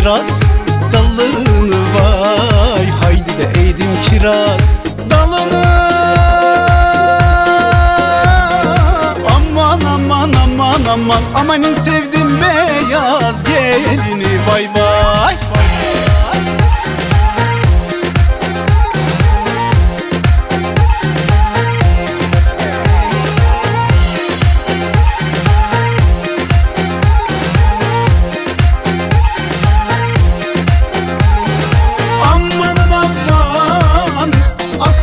kiraz dalını vay. Haydi de eğdim kiraz dalını. Aman aman aman aman amanın sevdim ben.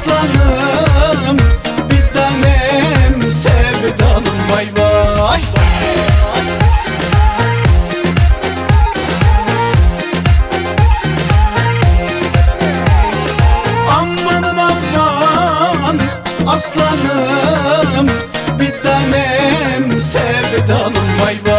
Aslanım Bir tanem sevdalım. Vay vay. Amanın aman aslanım Bir tanem sevdalım. Vay vay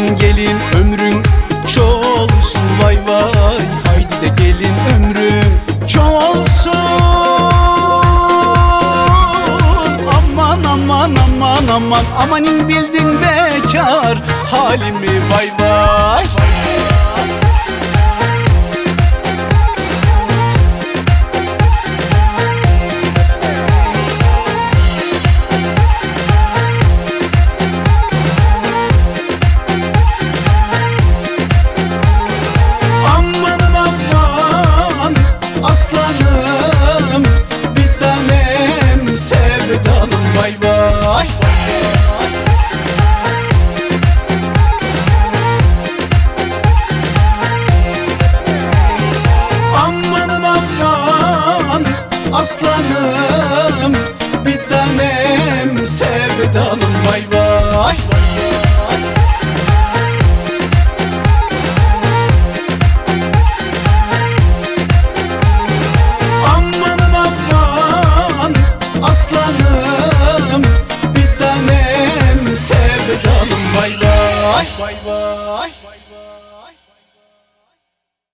Aman gelin ömrün çoğulsun vay vay Haydi de gelin ömrün çoğulsun Aman aman aman aman Amanin bildin bekar halimi vay vay aslanım Bir tanem sevdalım. Vay vay. Amanın aman aslanım Bir tanem sevdalım. Vay